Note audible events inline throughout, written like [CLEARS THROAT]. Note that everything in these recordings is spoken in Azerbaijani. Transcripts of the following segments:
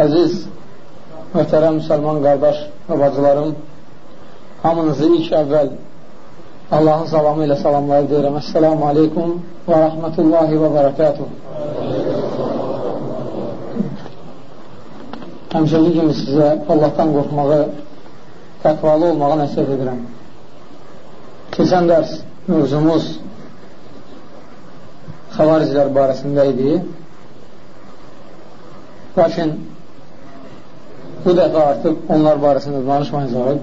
Əziz, möhtərəm müsəlman qardaş və bacılarım, hamınızı ilk əvvəl Allahın salamı ilə salamlayıb deyirəm. Əssəlamu aleykum və rəhmətullahi və bərəkatuhu. Həmşəli kimi sizə Allahdan qorxmağı, təqvalı olmağa nəsib edirəm. Keçən dərs mövzumuz xəvariclər barəsində idi. Lakin bu dəfə artıq onlar barəsində danışmayacaq.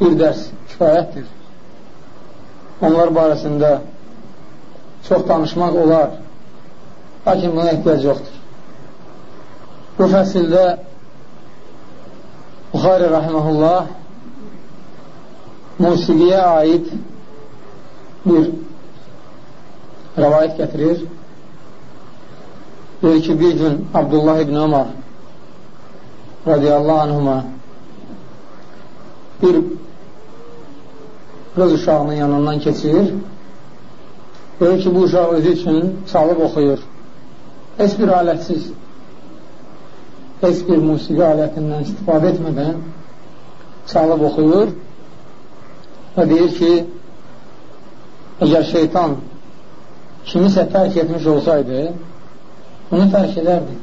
Bir dərs kifayətdir. Onlar barəsində çox danışmaq olar, lakin buna ehtiyac yoxdur. Bu fəsildə Buxari Rahiməhullah musiqiyə aid bir rəvayət gətirir. Deyir ki, bir gün Abdullah ibn Ömər radiyallahu anhuma bir qız uşağının yanından keçir. Deyir ki, bu uşaq özü üçün çalıb oxuyur. Heç bir alətsiz, heç bir musiqi alətindən istifadə etmədən çalıb oxuyur və deyir ki, əgər şeytan kimisə tərk etmiş olsaydı, bunu tərk edərdi.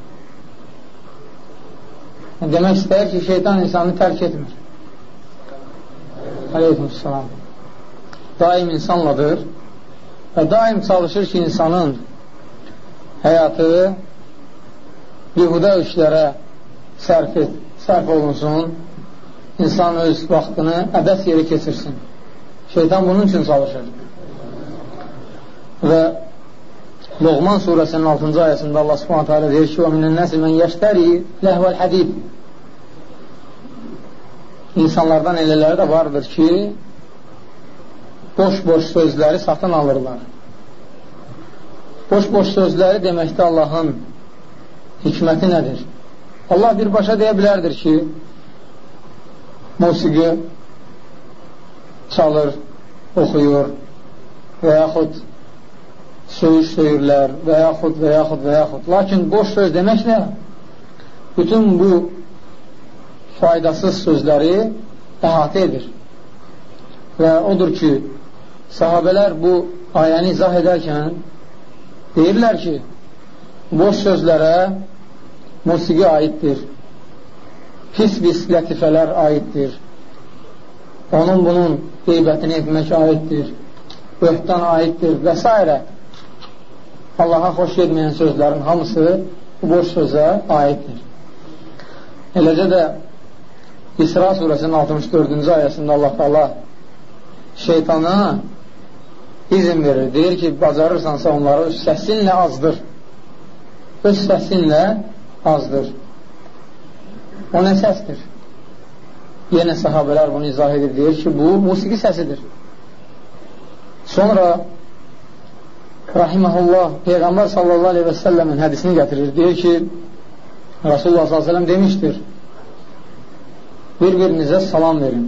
Demək istəyir ki, şeytan insanı tərk etmir. Aleykümselam. Daim insanladır və daim çalışır ki, insanın həyatı bihuda işlərə sərf, et, sərf olunsun, insan öz vaxtını əbəs yeri keçirsin. Şeytan bunun üçün çalışır. Və Loğman surəsinin 6-cı ayəsində Allah subhanətə alə deyir ki, وَمِنَ النَّاسِ مَنْ يَشْتَرِي لَهْوَ الْحَدِيدِ İnsanlardan elələri də vardır ki, boş-boş sözləri satın alırlar. Boş-boş sözləri deməkdə Allahın hikməti nədir? Allah birbaşa deyə bilərdir ki, musiqi çalır, oxuyur və yaxud söyüş söyürlər və yaxud və yaxud və yaxud. Lakin boş söz deməklə bütün bu faydasız sözləri əhatə edir. Və odur ki, sahabələr bu ayəni izah edərkən deyirlər ki, boş sözlərə musiqi aiddir, pis-pis lətifələr aiddir, onun bunun qeybətini etmək aiddir, böhtan aiddir və s. Allaha xoş gedməyən sözlərin hamısı boş sözə aiddir. Eləcə də İsra surəsinin 64-cü ayəsində Allah Taala şeytana izin verir. Deyir ki, bacarırsansa onları öz səsinlə azdır. Öz səsinlə azdır. O nə səsdir? Yenə sahabələr bunu izah edir. Deyir ki, bu musiqi səsidir. Sonra rahiməhullah Peyğəmbər sallallahu aleyhi və səlləmin hədisini gətirir. Deyir ki, Rasulullah sallallahu aleyhi və səlləm demişdir, bir-birinizə salam verin.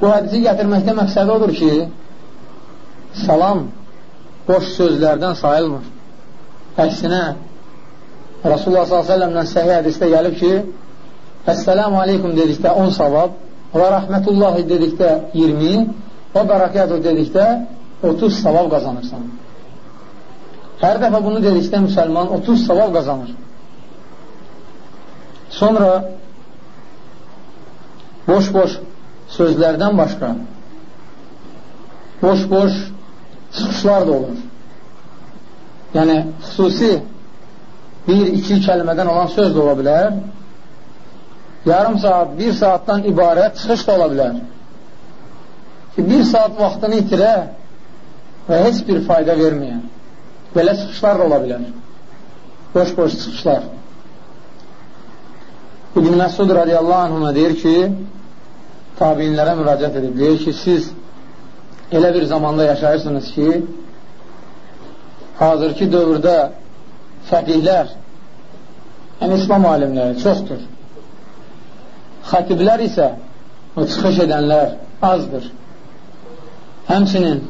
Bu hədisi gətirməkdə məqsədi odur ki, salam boş sözlərdən sayılmır. Əksinə, Rasulullah s.ə.vələmdən səhiyyə hədisdə gəlib ki, Əssəlamu aleykum dedikdə 10 savab və rəhmətullahi dedikdə 20 və bərəkətu dedikdə 30 savab qazanırsan. Hər dəfə bunu dedikdə müsəlman 30 savab qazanır. Sonra boş-boş sözlərdən başqa boş-boş çıxışlar da olur. Yəni, xüsusi bir-iki kəlmədən olan söz də ola bilər. Yarım saat, bir saatdan ibarət çıxış da ola bilər. Ki, bir saat vaxtını itirə, və heç bir fayda verməyən belə çıxışlar da ola bilər. Boş-boş çıxışlar. İbn Məsud radiyallahu anhına deyir ki, tabinlərə müraciət edib, deyir ki, siz elə bir zamanda yaşayırsınız ki, hazırki dövrdə fəqihlər, yəni İslam alimləri çoxdur. Xatiblər isə o çıxış edənlər azdır. Həmçinin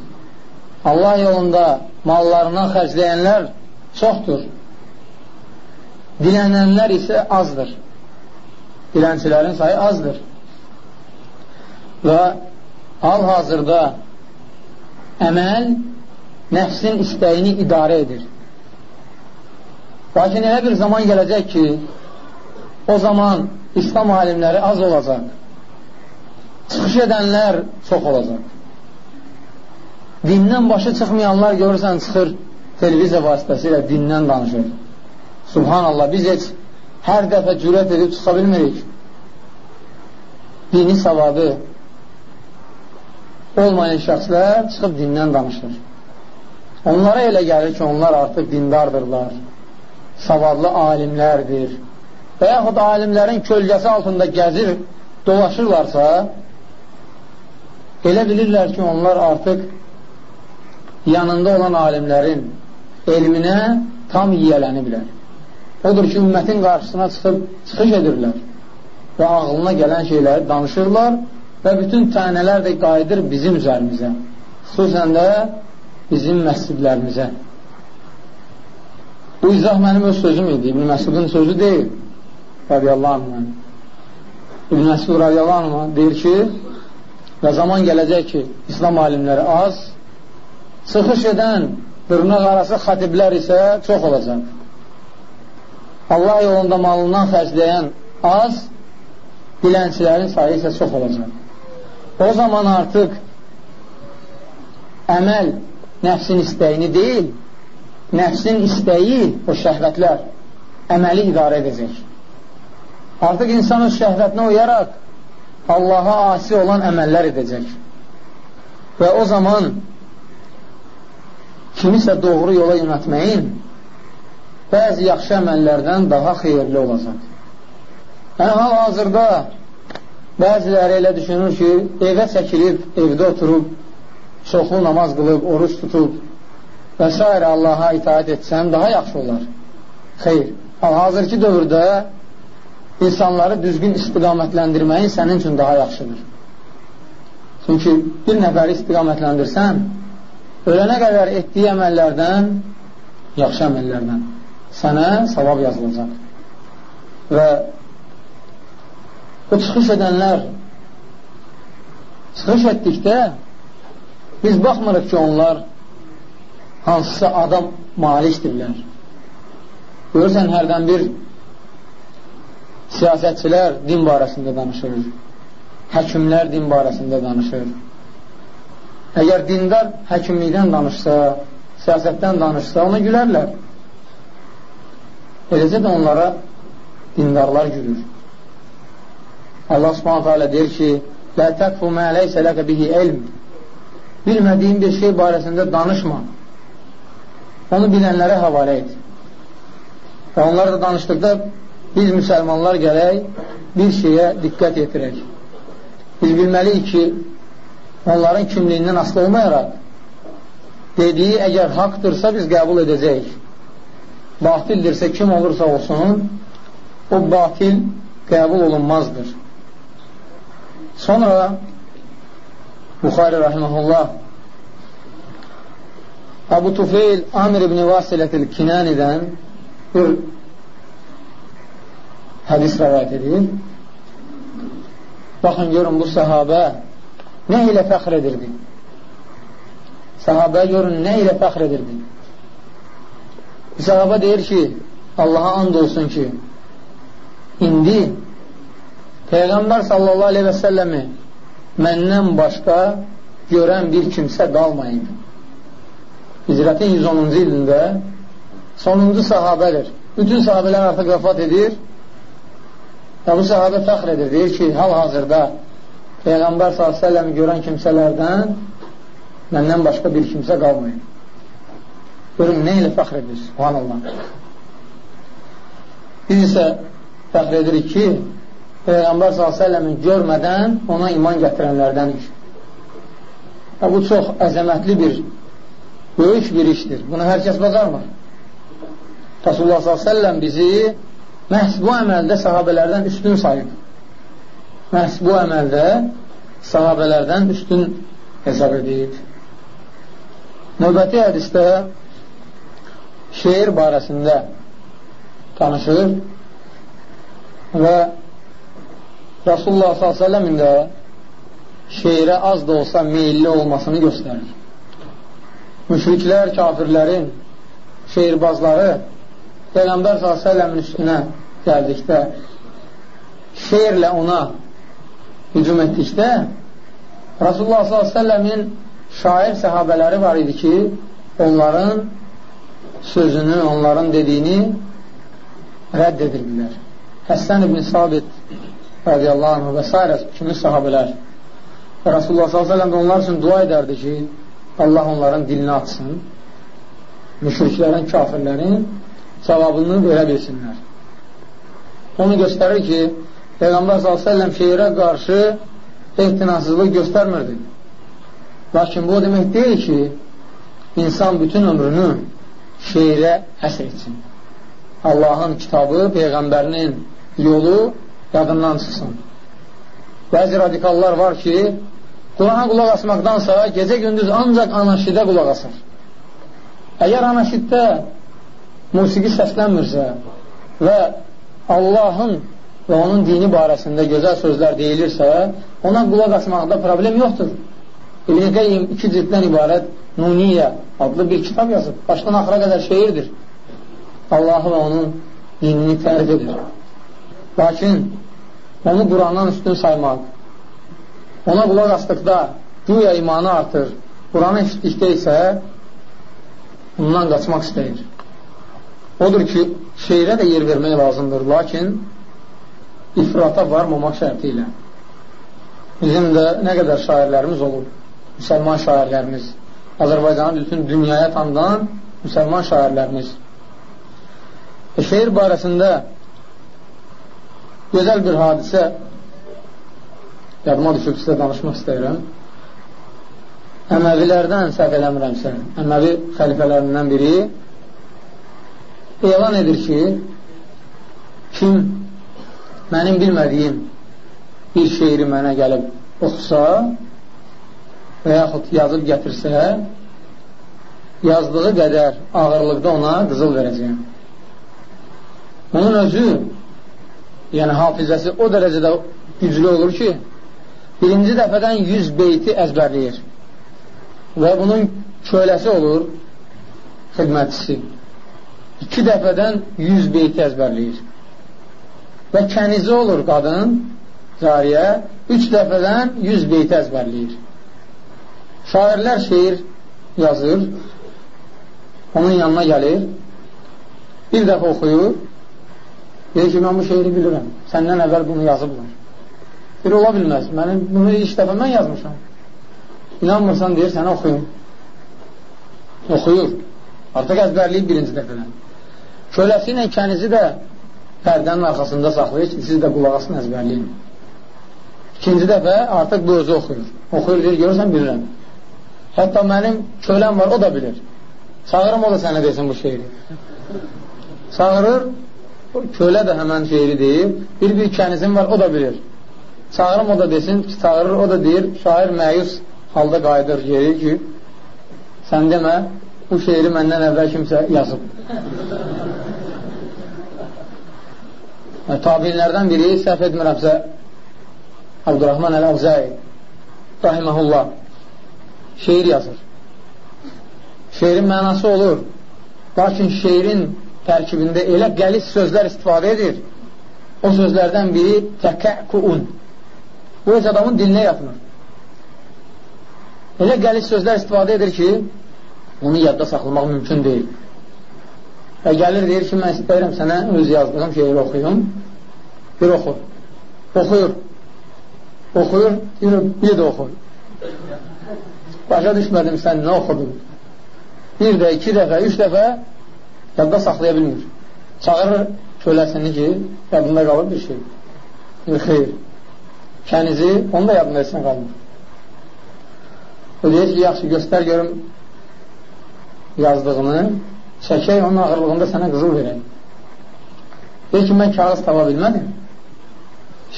Allah yolunda mallarından xərcləyənlər çoxdur. dilənənlər isə azdır. Dilənçilərin sayı azdır. Və hal-hazırda əməl nəfsin istəyini idarə edir. Lakin elə bir zaman gələcək ki, o zaman İslam alimləri az olacaq. Çıxış edənlər çox olacaq. Dindən başı çıxmayanlar görürsən, çıxır televiziya vasitəsilə dindən danışır. Subhanallah, biz heç hər dəfə cürət edib çıxa bilmirik. Dini savadı olmayan şəxslər çıxıb dindən danışır. Onlara elə gəlir ki, onlar artıq dindardırlar, savadlı alimlərdir və yaxud alimlərin kölgəsi altında gəzir, dolaşırlarsa, elə bilirlər ki, onlar artıq yanında olan alimlərin elminə tam yiyələniblər. Odur ki, ümmətin qarşısına çıxıb çıxış edirlər və ağlına gələn şeyləri danışırlar və bütün tənələr də qayıdır bizim üzərimizə. Xüsusən də bizim məscidlərimizə. Bu izah mənim öz sözüm idi. İbn Məsudun sözü deyil. Radiyallahu anh. İbn Məsud radiyallahu anh deyir ki, və zaman gələcək ki, İslam alimləri az, çıxış edən dırnaq arası xatiblər isə çox olacaq. Allah yolunda malından xərcləyən az, dilənçilərin sayı isə çox olacaq. O zaman artıq əməl nəfsin istəyini deyil, nəfsin istəyi, o şəhvətlər əməli idarə edəcək. Artıq insan öz şəhvətinə uyaraq Allaha asi olan əməllər edəcək. Və o zaman kimisə doğru yola yönətməyin bəzi yaxşı əməllərdən daha xeyirli olacaq. Yəni, hal-hazırda bəziləri elə düşünür ki, evə çəkilib, evdə oturub, çoxlu namaz qılıb, oruç tutub və s. Allaha itaət etsən daha yaxşı olar. Xeyr, hal-hazırki dövrdə insanları düzgün istiqamətləndirməyin sənin üçün daha yaxşıdır. Çünki bir nəfəri istiqamətləndirsən, ölənə qədər etdiyi əməllərdən, yaxşı əməllərdən sənə savab yazılacaq. Və o çıxış edənlər çıxış etdikdə biz baxmırıq ki, onlar hansısa adam malikdirlər. Görürsən, hərdən bir siyasətçilər din barəsində danışır, həkimlər din barəsində danışır. Əgər dindar həkimlikdən danışsa, siyasətdən danışsa, ona gülərlər. Eləcə də onlara dindarlar gülür. Allah subhanətə alə deyir ki, Lə təkfu mə ləysə ləkə bihi elm Bilmədiyin bir şey barəsində danışma. Onu bilənlərə havalə et. Və onlar da danışdıqda biz müsəlmanlar gələk bir şeyə diqqət yetirək. Biz bilməliyik ki, onların kimliyindən asılı olmayaraq dediyi əgər haqdırsa biz qəbul edəcəyik. Batildirsə kim olursa olsun, o batil qəbul olunmazdır. Sonra Buxari rahiməhullah Abu Tufeyl Amir ibn Vasilətil Kinanidən bir hədis rəvayət edir. Baxın, görün, bu səhabə nə ilə fəxr edirdi? Səhabə görün, nə ilə fəxr edirdi? Səhabə deyir ki, Allaha and olsun ki, indi Peyğəmbər sallallahu aleyhi və səlləmi məndən başqa görən bir kimsə qalmayıb. Hicrətin 110-cu ilində sonuncu sahabədir. Bütün sahabələr artıq vəfat edir və bu sahabə fəxr edir. Deyir ki, hal-hazırda Peyğəmbər s.ə.v görən kimsələrdən məndən başqa bir kimsə qalmayıb. Görün, nə ilə fəxr edir? Subhanallah. Biz isə fəxr edirik ki, Peyğəmbər s.ə.v-i görmədən ona iman gətirənlərdənik. Və bu çox əzəmətli bir, böyük bir işdir. Bunu hər kəs bacarmır. Rasulullah s.ə.v bizi məhz bu əməldə sahabələrdən üstün sayıb. Məhz bu əməldə sahabələrdən üstün hesab edib. Növbəti hədistə şeir barəsində danışır və Rasulullah s.ə.v-in də şeirə az da olsa meyilli olmasını göstərir. Müşriklər, kafirlərin, şeirbazları Peyğəmbər s.ə.v-in üstünə gəldikdə şeirlə ona hücum etdikdə Rasulullah s.ə.v-in şair səhabələri var idi ki, onların sözünü, onların dediyini rədd edirdilər. Həssən ibn Sabit radiyallahu anh və s. kimi sahabələr və Rasulullah s.ə.v onlar üçün dua edərdi ki, Allah onların dilini açsın, müşriklərin, kafirlərin cavabını verə bilsinlər. Onu göstərir ki, Peyğəmbər s.ə.v şeirə qarşı ehtinasızlıq göstərmirdi. Lakin bu demək deyil ki, insan bütün ömrünü şeirə həsr etsin. Allahın kitabı, Peyğəmbərinin yolu yadından çıxsın. Bəzi radikallar var ki, Qurana qulaq asmaqdansa gecə-gündüz ancaq anaşidə qulaq asır. Əgər anaşiddə musiqi səslənmirsə və Allahın və onun dini barəsində gözəl sözlər deyilirsə, ona qulaq asmaqda problem yoxdur. İbn-i Qeym iki cilddən ibarət Nuniyyə adlı bir kitab yazıb. Başdan axıra qədər şeirdir. Allahı və onun dinini tərif edir. Lakin onu Qurandan üstün saymaq, ona qulaq asdıqda güya imanı artır, Quranı eşitdikdə isə ondan qaçmaq istəyir. Odur ki, şeirə də yer vermək lazımdır, lakin ifrata varmamaq şərti ilə. Bizim də nə qədər şairlərimiz olub, müsəlman şairlərimiz, Azərbaycanın bütün dünyaya tanıdan müsəlman şairlərimiz. E, şeir barəsində gözəl bir hadisə yadıma düşüb sizə danışmaq istəyirəm. Əməvilərdən səhv eləmirəmsə, Əməvi xəlifələrindən biri elan edir ki, kim mənim bilmədiyim bir şeiri mənə gəlib oxusa və yaxud yazıb gətirsə, yazdığı qədər ağırlıqda ona qızıl verəcəyim. Onun özü, yəni hafizəsi o dərəcədə güclü olur ki, birinci dəfədən 100 beyti əzbərləyir və bunun köləsi olur xidmətçisi. İki dəfədən 100 beyti əzbərləyir və kənizi olur qadın, cariyə, üç dəfədən 100 beyti əzbərləyir. Şairlər şeir yazır, onun yanına gəlir, bir dəfə oxuyur, deyir ki, mən bu şeiri bilirəm, səndən əvvəl bunu yazıblar. Bir ola bilməz. Mənim bunu ilk dəfə mən yazmışam. İnanmırsan deyir, sənə oxuyum. Oxuyur. Artıq əzbərliyib birinci dəfədən. Köləsi ilə kənizi də pərdənin arxasında saxlayır ki, siz də qulaq asın əzbərliyin. İkinci dəfə artıq bu özü oxuyur. Oxuyur, deyir, görürsən, bilirəm. Hətta mənim köləm var, o da bilir. Çağırım o da sənə desin bu şeiri. Çağırır, kölə də həmən şeiri deyir. Bir-bir kənizim var, o da bilir. Çağırım o da desin, çağırır, o da deyir, şair məyus halda qayıdır geri ki, sən demə, bu şeiri məndən əvvəl kimsə yazıb. Tabinlərdən biri, səhv etmirəmsə, Abdurrahman Əl-Avzai rahiməhullah şeir yazır. Şeirin mənası olur, lakin şeirin tərkibində elə qəlis sözlər istifadə edir. O sözlərdən biri təkəkuun Bu heç adamın dilinə yatmır. Elə qəlis sözlər istifadə edir ki, onu yadda saxlamaq mümkün deyil. Və gəlir, deyir ki, mən istəyirəm sənə öz yazdığım şeiri oxuyum. Bir oxu. Oxuyur. Oxuyur, deyir, bir də oxuyur. Başa düşmədim, sən nə oxudun? Bir də, iki dəfə, üç dəfə yadda saxlaya bilmir. Çağırır köləsini ki, yadında qalır bir şey. Bir xeyr kənizi, onu da yadında etsinə qalmır. O deyir ki, yaxşı, göstər görüm yazdığını, çəkək, onun ağırlığında sənə qızıl verək. Deyir ki, mən kağız tava bilmədim.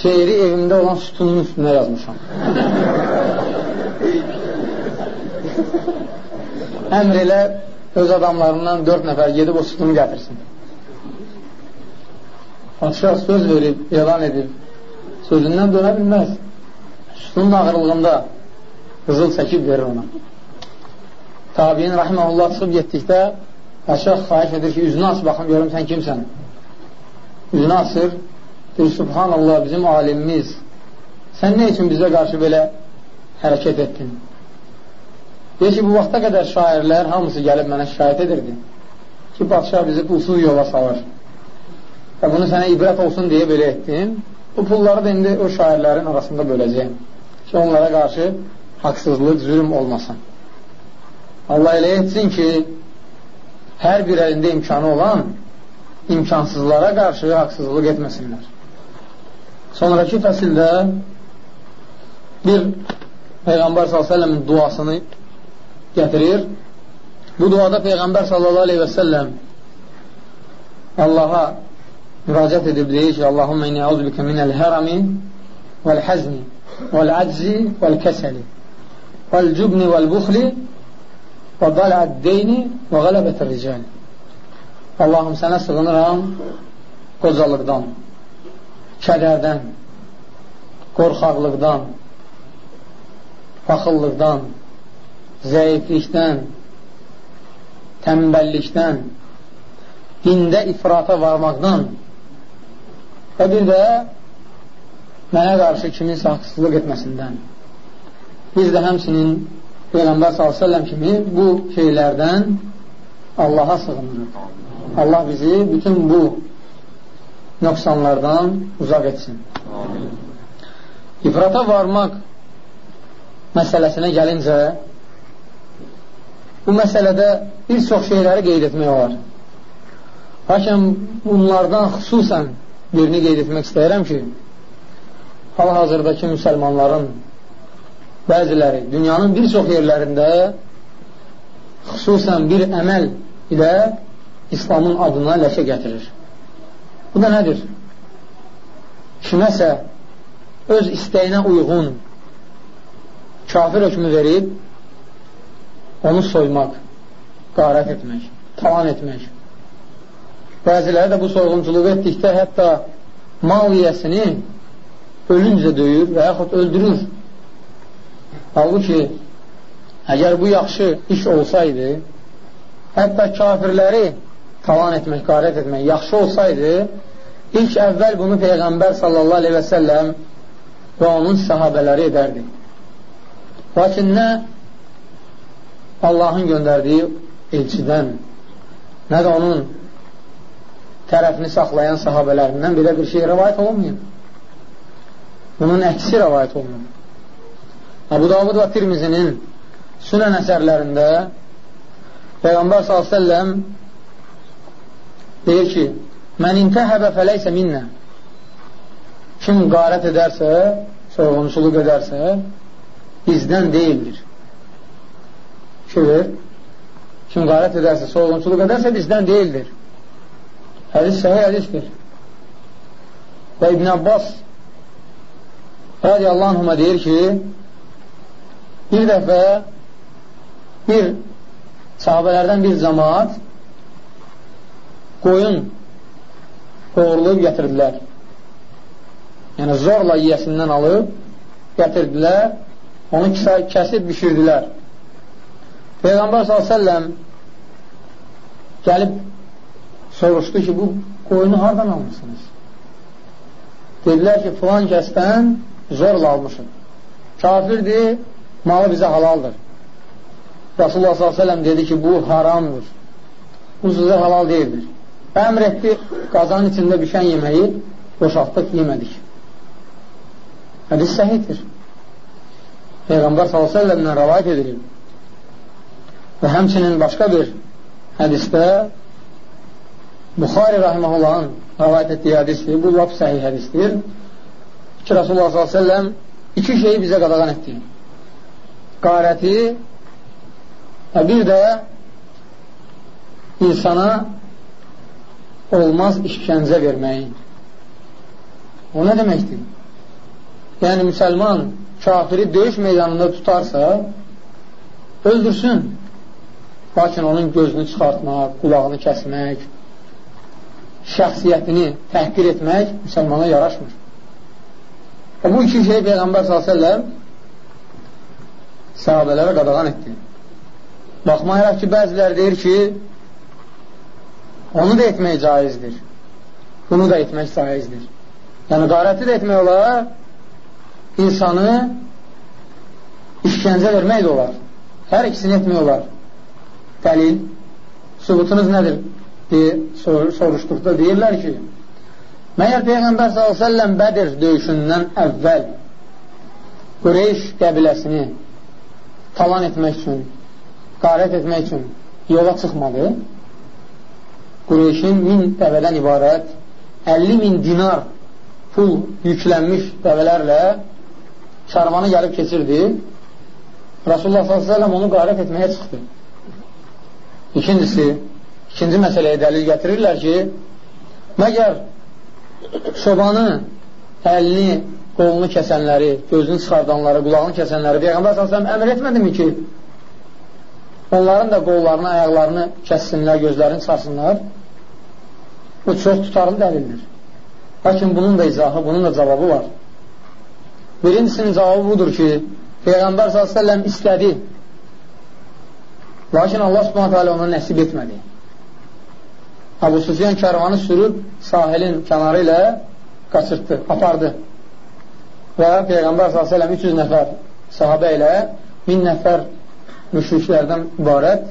Şeiri evimdə olan sütunun üstünə yazmışam. [LAUGHS] [LAUGHS] Əmr elə öz adamlarından dörd nəfər gedib o sütunu gətirsin. Padişah söz verib, elan edib, sözündən dönə bilməz. Sütunun ağırlığında qızıl çəkib verir ona. Tabiin rahiməhullah çıxıb getdikdə Padişah xahiş edir ki, üzünü aç, baxın, görüm sən kimsən? Üzünü açır, deyir, Subhanallah, bizim alimimiz, sən nə üçün bizə qarşı belə hərəkət etdin? Deyir ki, bu vaxta qədər şairlər hamısı gəlib mənə şikayət edirdi ki, padişah bizi pulsuz yola salır. Və bunu sənə ibrət olsun deyə belə etdim. Bu pulları da indi o şairlərin arasında böləcəyim ki, onlara qarşı haqsızlıq, zülm olmasın. Allah elə etsin ki, hər bir əlində imkanı olan imkansızlara qarşı haqsızlıq etməsinlər. Sonraki fəsildə bir Peyğəmbər s.ə.v-in duasını gətirir. Bu duada Peyğəmbər sallallahu aleyhi və səlləm Allaha müraciət edib deyir ki, Allahumma inni auzubikə minəl hərami vəl-həzni vəl-əczi vəl-kəsəli vəl-cübni vəl-buxli və daləd-deyni və qələbət-i ricəli Allahım sənə sığınıram qocalıqdan, kədərdən, qorxaqlıqdan, baxıllıqdan, zəiflikdən, təmbəllikdən, dində ifrata varmaqdan və bir də mənə qarşı kiminsə haqsızlıq etməsindən. Biz də həmsinin Peyğəmbər s.ə.v kimi bu şeylərdən Allaha sığınırıq. Allah bizi bütün bu nöqsanlardan uzaq etsin. İfrata varmaq məsələsinə gəlincə, bu məsələdə bir çox şeyləri qeyd etmək olar. Lakin bunlardan xüsusən birini qeyd etmək istəyirəm ki, hal-hazırdakı müsəlmanların bəziləri dünyanın bir çox yerlərində xüsusən bir əməl ilə İslamın adına ləkə gətirir. Bu da nədir? Kiməsə öz istəyinə uyğun kafir hökmü verib onu soymaq, qarət etmək, talan etmək. Bəziləri də bu soyğunçuluğu etdikdə hətta mal yiyəsini ölüncə döyür və yaxud öldürür. Halbuki, əgər bu yaxşı iş olsaydı, hətta kafirləri talan etmək, qarət etmək yaxşı olsaydı, ilk əvvəl bunu Peyğəmbər sallallahu aleyhi və səlləm və onun sahabələri edərdi. Lakin nə Allahın göndərdiyi elçidən, nə də onun tərəfini saxlayan sahabələrindən belə bir şey rəvayət olunmuyor. Bunun əksi rəvayət olunur. Əbu Davud və Tirmizinin sünən əsərlərində Peyğəmbər s.ə.v deyir ki, mən intəhəbə fələysə minnə kim qarət edərsə, soyğunçuluq edərsə, bizdən deyildir. Fikir kim qarət edərsə, soyğunçuluq edərsə, bizdən deyildir. Hədis səhih hədisdir. Və İbn Abbas radiyallahu anhuma deyir ki, bir dəfə bir sahabələrdən bir cəmaat qoyun qoğurlayıb gətirdilər. Yəni, zorla yiyəsindən alıb gətirdilər onu kəsib bişirdilər. Peyğəmbər s.ə.v gəlib soruşdu ki, bu qoyunu hardan almışsınız? Dedilər ki, filan kəsdən zorla almışım. Kafirdir, malı bizə halaldır. Rasulullah s.ə.v dedi ki, bu haramdır. Bu sizə halal deyildir. Əmr etdi, qazanın içində bişən yeməyi boşaltdıq, yemədik. Hədis səhiddir. Peyğəmbər s.ə.v-lə rəvayət edilir. Və həmçinin başqa bir hədisdə Buxari rahiməhullahın rəvayət etdiyi hədisdir. Bu lap səhih hədisdir. Ki, Rasulullah s.ə.v iki şeyi bizə qadağan etdi. Qarəti və bir də insana olmaz işkəncə verməyi. O nə deməkdir? Yəni, müsəlman kafiri döyüş meydanında tutarsa, öldürsün. Lakin onun gözünü çıxartmaq, qulağını kəsmək, şəxsiyyətini təhqir etmək müsəlmana yaraşmır. Və bu iki şey Peyğəmbər s.ə.v sahabələrə qadağan etdi. Baxmayaraq ki, bəzilər deyir ki, onu da etmək caizdir. Bunu da etmək caizdir. Yəni, qarəti də etmək olar, insanı işgəncə vermək də olar. Hər ikisini etmək olar. Dəlil, sübutunuz nədir? deyə sor soruşduqda deyirlər ki, məyər Peyğəmbər s.ə.v Bədir döyüşündən əvvəl Qureyş qəbiləsini talan etmək üçün, qarət etmək üçün yola çıxmadı. Qureyşin min dəvədən ibarət 50 min dinar pul yüklənmiş dəvələrlə karvanı gəlib keçirdi. Rasulullah s.ə.v onu qarət etməyə çıxdı. İkincisi, ikinci məsələyə dəlil gətirirlər ki, məgər çobanı, əlini, qolunu kəsənləri, gözünü çıxardanları, qulağını kəsənləri Peyğəmbər s.ə.v əmr etmədimi ki, onların da qollarını, ayaqlarını kəssinlər, gözlərini çıxarsınlar? Bu çox tutarlı dəlildir. Lakin bunun da izahı, bunun da cavabı var. Birincisinin cavabı budur ki, Peyğəmbər s.ə.v istədi. Lakin Allah s.ə.v ona nəsib etmədi. Abu Sufyan kərvanı sürüb sahilin kənarı ilə qaçırtdı, apardı. Və Peyğəmbər s.ə.v 300 nəfər sahabə ilə 1000 nəfər müşriklərdən ibarət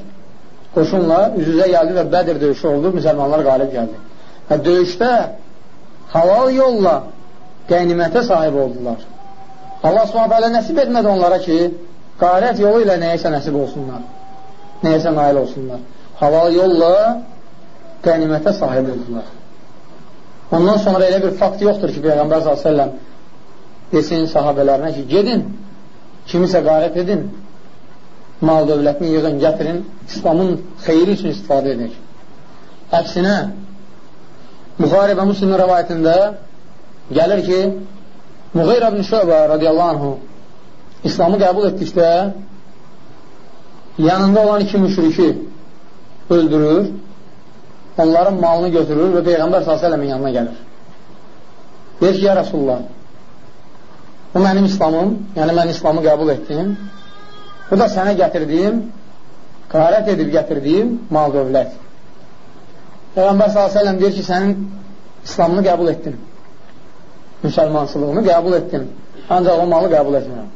qoşunla üz-üzə gəldi və Bədir döyüşü oldu, müsəlmanlar qalib gəldi. Və döyüşdə halal yolla qənimətə sahib oldular. Allah s.ə.v nəsib etmədi onlara ki, qarət yolu ilə nəyəsə nəsib olsunlar, nəyəsə nail olsunlar. Halal yolla qənimətə sahib oldular. Ondan sonra elə bir fakt yoxdur ki, Peyğəmbər s.ə.v desin sahabələrinə ki, gedin, kimisə qarət edin, mal dövlətini yığın, gətirin, İslamın xeyri üçün istifadə edək. Əksinə, Buxari və Müslimin rəvayətində gəlir ki, Muğeyr ibn Şöbə radiyallahu anhu İslamı qəbul etdikdə yanında olan iki müşriki öldürür, onların malını götürür və Peyğəmbər s.ə.v-in yanına gəlir. Deyir ki, ya Rasulullah, bu mənim İslamım, yəni mən İslamı qəbul etdim, bu da sənə gətirdiyim, qarət edib gətirdiyim mal dövlət. Peyğəmbər s.ə.v deyir ki, sənin İslamını qəbul etdim müsəlmançılığını qəbul etdim. Ancaq o malı qəbul etmirəm.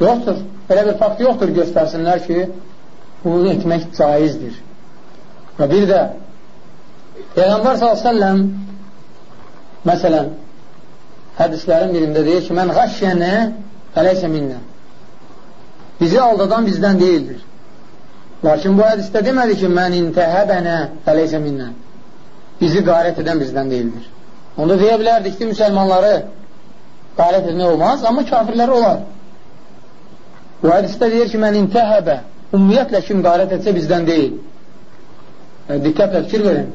Yoxdur. Belə bir fakt yoxdur göstərsinlər ki, bunu etmək caizdir. Və bir də Peyğəmbər s.ə.v məsələn hədislərin birində deyir ki, mən qaşyənə fələysə minnə bizi aldadan bizdən deyildir. Lakin bu hədisdə demədi ki, mən intəhəbənə fələysə minnə bizi qarət edən bizdən deyildir. Onda deyə bilərdik ki, müsəlmanları qarət etmək olmaz, amma kafirləri olar. Bu hədisdə deyir ki, mən intəhəbə, ümumiyyətlə kim qarət etsə bizdən deyil. Yəni, diqqətlə fikir verin.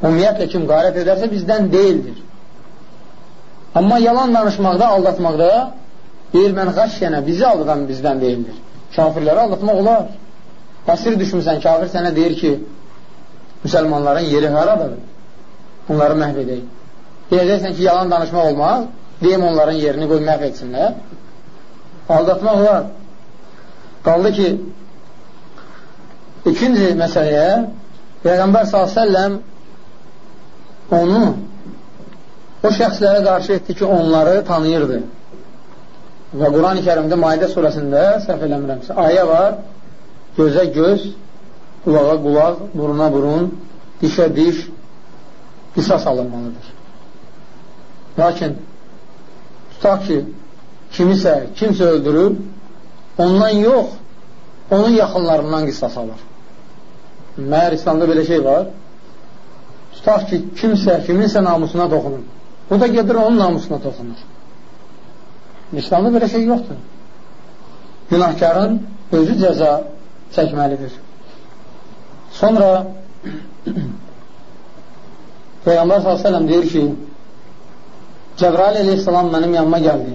Ümumiyyətlə kim qarət edərsə bizdən deyildir. Amma yalan danışmaqda, aldatmaqda deyir, mən qaşyənə, bizi aldadan bizdən deyildir. Kafirləri aldatmaq olar. Qasir düşmüsən, kafir sənə deyir ki, müsəlmanların yeri haradadır? bunları məhv edək. Deyəcəksən ki, yalan danışmaq olmaz, deyim onların yerini qoy məhv etsinlər. Aldatmaq olar. Qaldı ki, ikinci məsələyə Peyğəmbər s.ə.v onu o şəxslərə qarşı etdi ki, onları tanıyırdı. Və Quran-ı kərimdə Maidə surəsində, səhv eləmirəmsə, ayə var, gözə göz, qulağa qulaq, buruna burun, dişə diş, qisas alınmalıdır. Lakin tutaq ki, kimisə, kimsə öldürüb, ondan yox, onun yaxınlarından qisas alır. Məhər İslamda belə şey var. Tutaq ki, kimsə, kiminsə namusuna toxunur. Bu da gedir onun namusuna toxunur. İslamda belə şey yoxdur. Günahkarın özü cəza çəkməlidir. Sonra [CLEARS THROAT] Peyğəmbər s.ə.v deyir ki, Cəbrail aleyhissalam mənim yanıma gəldi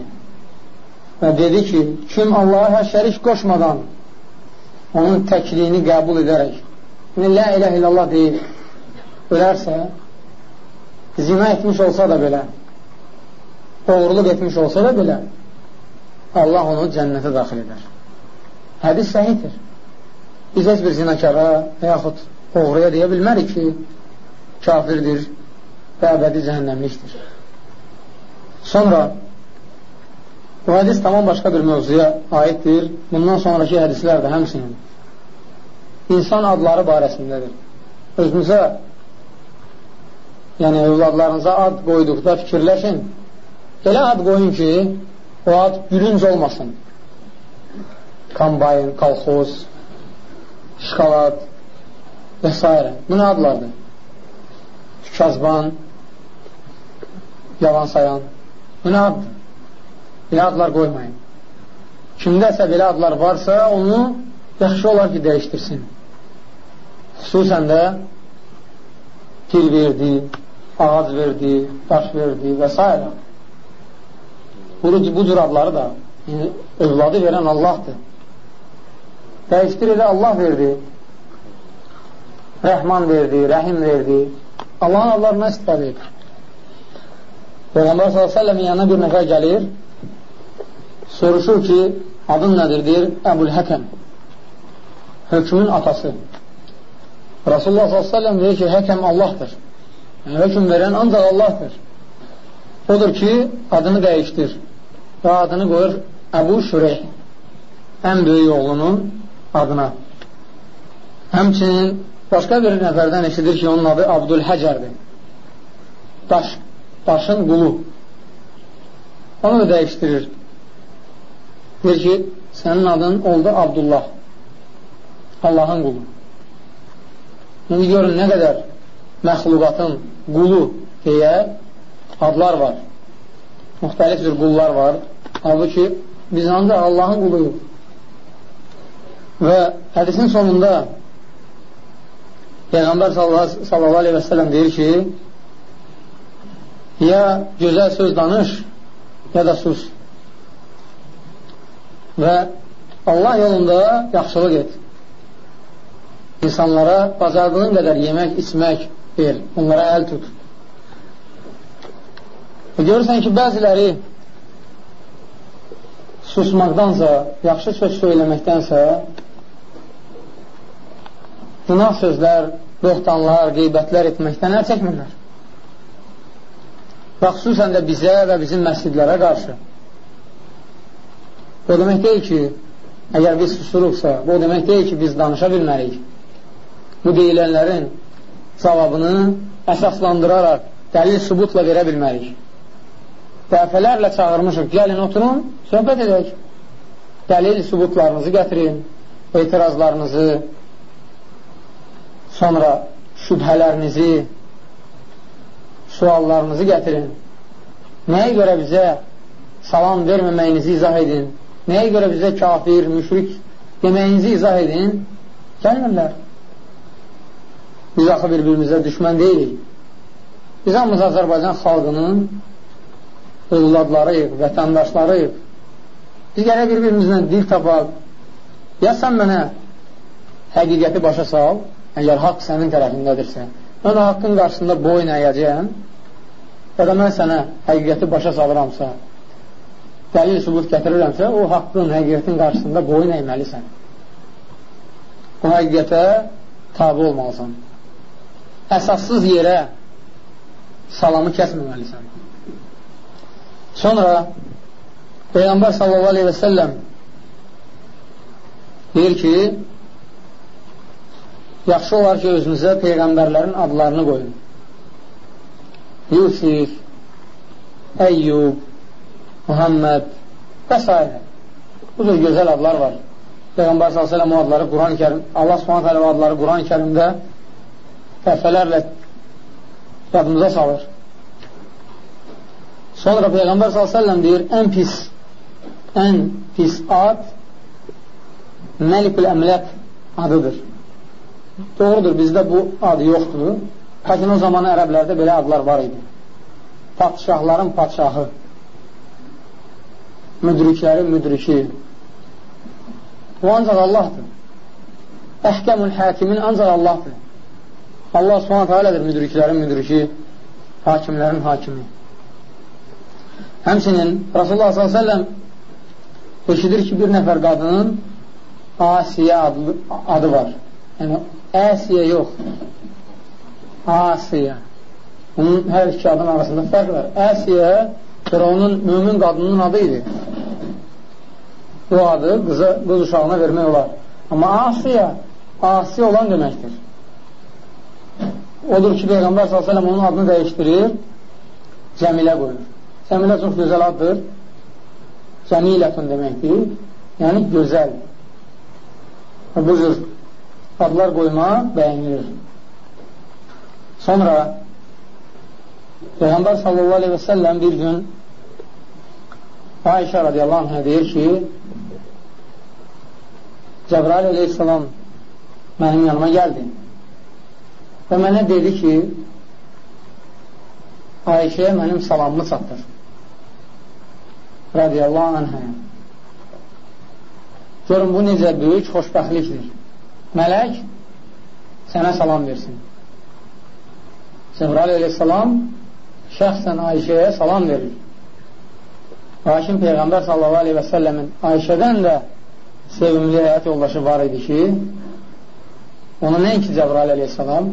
və dedi ki, kim Allaha şərik qoşmadan onun təkliyini qəbul edərək, yəni, lə ilə illallah deyir, ölərsə, zina etmiş olsa da belə, oğurluq etmiş olsa da belə, Allah onu cənnətə daxil edər. Hədis səhiddir. Biz heç bir zinakara və yaxud oğruya deyə bilmərik ki, kafirdir və əbədi cəhənnəmlikdir. Sonra bu hədis tamam başqa bir mövzuya aiddir. Bundan sonraki hədislər də həmsinin insan adları barəsindədir. Özünüzə yəni övladlarınıza ad qoyduqda fikirləşin. Elə ad qoyun ki, o ad gülünc olmasın. Kombayn, kalxoz, şokolad və s. Bu nə adlardır? Tükazban, yalan sayan. Bu nə addır? Belə adlar qoymayın. Kimdəsə belə adlar varsa, onu yaxşı olar ki, dəyişdirsin. Xüsusən də pil verdi, ağac verdi, daş verdi və s. Bu, bu cür adları da yəni, övladı verən Allahdır. Dəyişdir elə Allah verdi. Rəhman verdi, Rəhim verdi. Allahın adlarına istifadə edir. Peyğəmbər s.ə.v-in yanına bir nəfər gəlir, soruşur ki, adın nədir, deyir, Əbul Həkəm, hökmün atası. Rasulullah s.ə.v deyir ki, həkəm Allahdır. Yəni, hökm verən ancaq Allahdır. Odur ki, adını dəyişdir və adını qoyur Əbu Şüreyh, ən böyük oğlunun adına. Həmçinin başqa bir nəfərdən eşidir ki, onun adı Abdülhəcərdir. Daş, daşın qulu. Onu da dəyişdirir. Deyir ki, sənin adın oldu Abdullah. Allahın qulu. İndi görün nə qədər məxluqatın qulu deyə adlar var. Müxtəlif bir qullar var. Halbuki biz ancaq Allahın quluyuq. Və hədisin sonunda Peyğəmbər sallallahu aleyhi və sələm deyir ki, ya gözəl söz danış, ya da sus. Və Allah yolunda yaxşılıq et insanlara bacardığın qədər yemək, içmək ver, onlara əl tut. Və görürsən ki, bəziləri susmaqdansa, yaxşı söz söyləməkdənsə günah sözlər, böhtanlar, qeybətlər etməkdən əl çəkmirlər. Və xüsusən də bizə və bizim məscidlərə qarşı. Bu demək deyil ki, əgər biz susuruqsa, bu demək deyil ki, biz danışa bilməliyik bu deyilənlərin cavabını əsaslandıraraq dəlil sübutla verə bilmərik. Dəfələrlə çağırmışıq, gəlin oturun, söhbət edək. Dəlil sübutlarınızı gətirin, etirazlarınızı, sonra şübhələrinizi, suallarınızı gətirin. Nəyə görə bizə salam verməməyinizi izah edin? Nəyə görə bizə kafir, müşrik deməyinizi izah edin? Gəlmirlər. Biz axı bir-birimizə düşmən deyilik. Biz hamımız Azərbaycan xalqının övladlarıyıq, vətəndaşlarıyıq. Biz gərək bir-birimizlə dil tapaq. Ya sən mənə həqiqəti başa sal, əgər haqq sənin tərəfindədirsə, mən haqqın qarşısında boyun əyəcəyəm, ya da mən sənə həqiqəti başa salıramsa, dəlil sübut gətirirəmsə, o haqqın, həqiqətin qarşısında boyun əyməlisən. O həqiqətə tabi olmalısan əsassız yerə salamı kəsməməlisən. Sonra Peyğəmbər sallallahu aleyhi və səlləm deyir ki, yaxşı olar ki, özünüzə Peyğəmbərlərin adlarını qoyun. Yusif, Əyyub, Muhammed və s. Bu cür gözəl adlar var. Peyğəmbər s.ə.v o adları Quran-ı kərim, Allah s.ə.v o adları Quran-ı kərimdə dəfələrlə yadımıza salır. Sonra Peyğəmbər s.ə.v deyir, ən pis, ən pis ad Məlikül Əmlək adıdır. Doğrudur, bizdə bu adı yoxdur. Lakin o zaman ərəblərdə belə adlar var idi. Patşahların patşahı, müdriklərin müdriki. Bu ancaq Allahdır. Əhkəmül həkimin ancaq Allahdır. Allah subhanətə alədir müdriklərin müdriki, hakimlərin hakimi. Həmsinin Rasulullah s.ə.v eşidir ki, bir nəfər qadının Asiyə adı, adı var. Yəni, Asiyə yox. Asiyə. Onun hər iki adın arasında fərq var. Asiyə Firavunun mümin qadının adı idi. Bu adı qıza, qız uşağına vermək olar. Amma Asiya, asi olan deməkdir. Odur ki, Peyğəmbər s.ə.v onun adını dəyişdirir, Cəmilə qoyur. Cəmilə çox gözəl addır. Cəmilətun deməkdir. Yəni, gözəl. Bu cür adlar qoymaq bəyənilir. Sonra Peyğəmbər sallallahu aleyhi və səlləm bir gün Ayşə radiyallahu anhə deyir ki Cəbrail aleyhissalam mənim yanıma gəldi və mənə dedi ki Ayşəyə mənim salamımı çatdır. Radiyallahu anhə. Görün bu necə böyük xoşbəxtlikdir. Mələk sənə salam versin. Cəbrail aleyhissalam şəxsən Ayşəyə salam verir. Lakin Peyğəmbər sallallahu aleyhi və səlləmin Ayşədən də sevimli həyat yoldaşı var idi ki, ona nəinki Cəbrail aleyhissalam,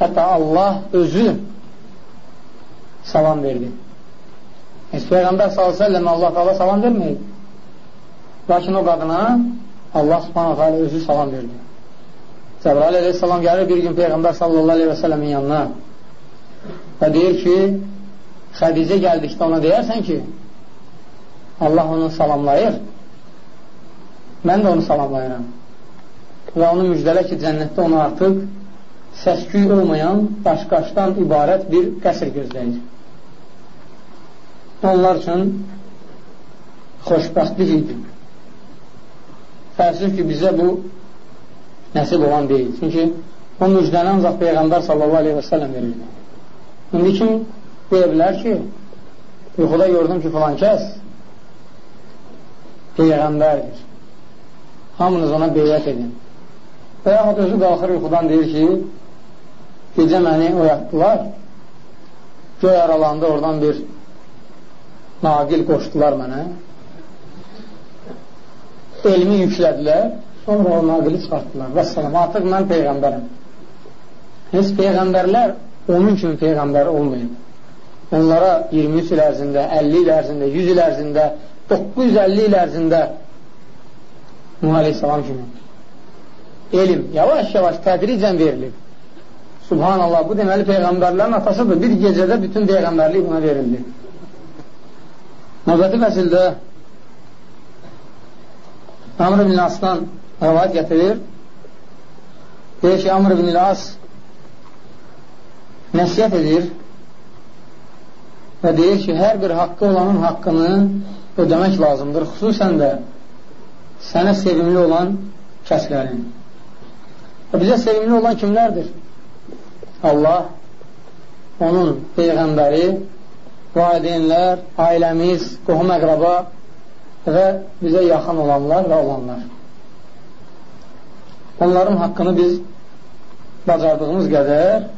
hətta Allah özü salam verdi. Heç Peyğəmbər sallallahu aleyhi və səlləmə Allah qala salam verməyib. Lakin o qadına Allah subhanahu aleyhi özü salam verdi. Cəbrail aleyhissalam gəlir bir gün Peyğəmbər sallallahu aleyhi və səlləmin yanına və deyir ki, Xədicə gəldikdə ona deyərsən ki, Allah onu salamlayır, mən də onu salamlayıram. Və onu müjdələ ki, cənnətdə onu artıq səsküy olmayan, daş-qaşdan ibarət bir qəsr gözləyir. Onlar üçün xoşbəxtlik idi. Təəssüf ki, bizə bu nəsib olan deyil. Çünki o müjdəni ancaq Peyğəmbər sallallahu aleyhi və sələm verirdi. İndi kim deyə bilər ki, yuxuda gördüm ki, filan kəs Peyğəmbərdir. Hamınız ona beyyət edin. Və yaxud özü qalxır yuxudan deyir ki, gecə məni oyatdılar, göy aralandı, oradan bir naqil qoşdular mənə, elmi yüklədilər, sonra o naqili çıxartdılar. Və salam, artıq mən Peyğəmbərəm. Heç Peyğəmbərlər onun kimi Peyğəmbər olmayıb. Onlara 23 il ərzində, 50 il ərzində, 100 il ərzində, 950 il ərzində Nuh Aleyhisselam kimi elm yavaş-yavaş tədricən verilib. Subhanallah, bu deməli Peyğəmbərlərin atasıdır. Bir gecədə bütün Peyğəmbərlik buna verildi. Növbəti fəsildə Amr ibn Aslan rəvayət gətirir. Deyir ki, Amr ibn As nəsiyyət edir və deyir ki, hər bir haqqı olanın haqqını ödəmək lazımdır. Xüsusən də sənə sevimli olan kəslərin. Və bizə sevimli olan kimlərdir? Allah, onun Peyğəmbəri, valideynlər, ailəmiz, qohum əqraba və bizə yaxın olanlar və olanlar. Onların haqqını biz bacardığımız qədər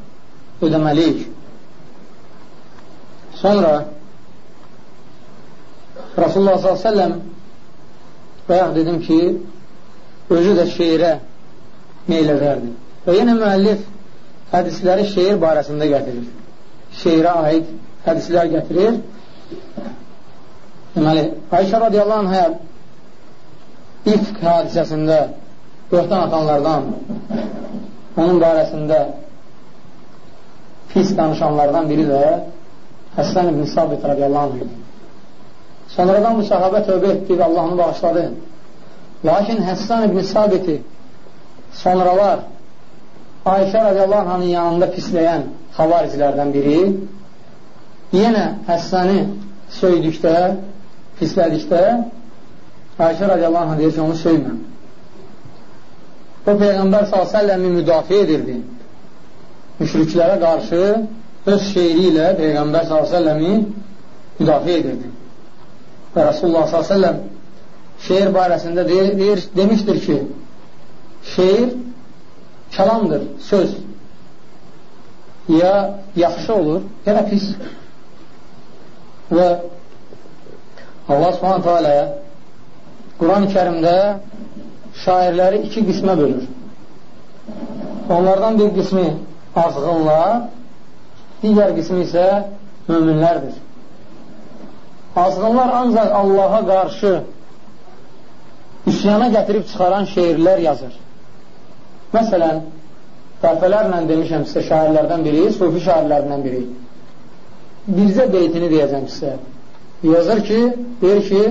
ödəməliyik. Sonra Rasulullah s.ə.v bayaq dedim ki, özü də şeirə meyl edərdi. Və yenə müəllif hədisləri şeir barəsində gətirir. Şeirə aid hədislər gətirir. Deməli, Ayşə radiyallahu anhə ifk hadisəsində böhtan atanlardan onun barəsində pis danışanlardan biri də Həsən ibn Sabit radiyallahu anh idi. Sonradan bu sahabə tövbə etdi və Allah onu bağışladı. Lakin Həssan ibn Sabiti sonralar Ayşə radiyallahu anh'ın yanında pisləyən xavaricilərdən biri yenə Həssani söydükdə, pislədikdə Ayşə radiyallahu anh deyir ki, onu söyməm. O Peyğəmbər s.ə.v-i müdafiə edirdi müşriklərə qarşı öz şeiri ilə Peyğəmbər s.ə.v-i müdafiə edirdi. Və Rasulullah s.ə.v şeir barəsində deyir, deyir, demişdir ki, şeir kəlamdır, söz. ya yaxşı olur, ya da pis. Və Allah subhanətə alə Quran-ı kərimdə şairləri iki qismə bölür. Onlardan bir qismi azğınlar, digər qismi isə möminlərdir. Azğınlar ancaq Allaha qarşı üsyana gətirib çıxaran şeirlər yazır. Məsələn, dəfələrlə demişəm sizə şairlərdən biri, sufi şairlərdən biri. Bircə beytini deyəcəm sizə. Yazır ki, deyir ki,